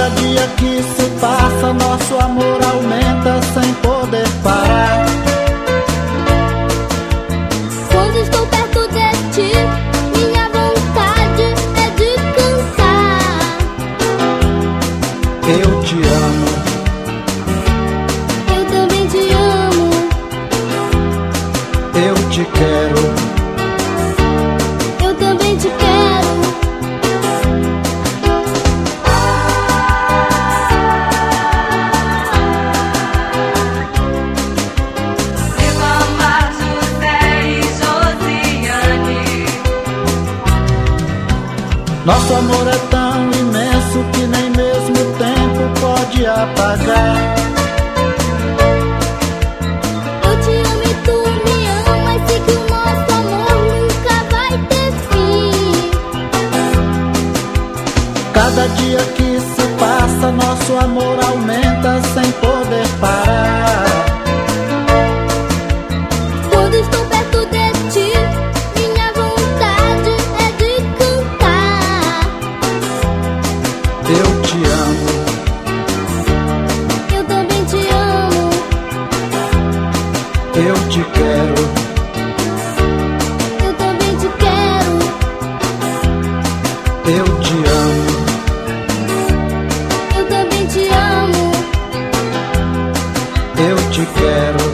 Cada dia que se passa, nosso amor aumenta sem poder parar. Quando estou perto de ti, minha vontade é de cantar. Eu te amo, Eu também te amo. eu te quero. Nosso amor é tão imenso que nem mesmo o tempo pode apagar. Eu te amo e tu me amas. Sei que o nosso amor nunca vai ter fim. Cada dia que se passa, nosso amor aumenta sem poder amo. Eu também te amo. Eu te quero. Eu também te quero. Eu te amo. Eu também te amo. Eu te quero.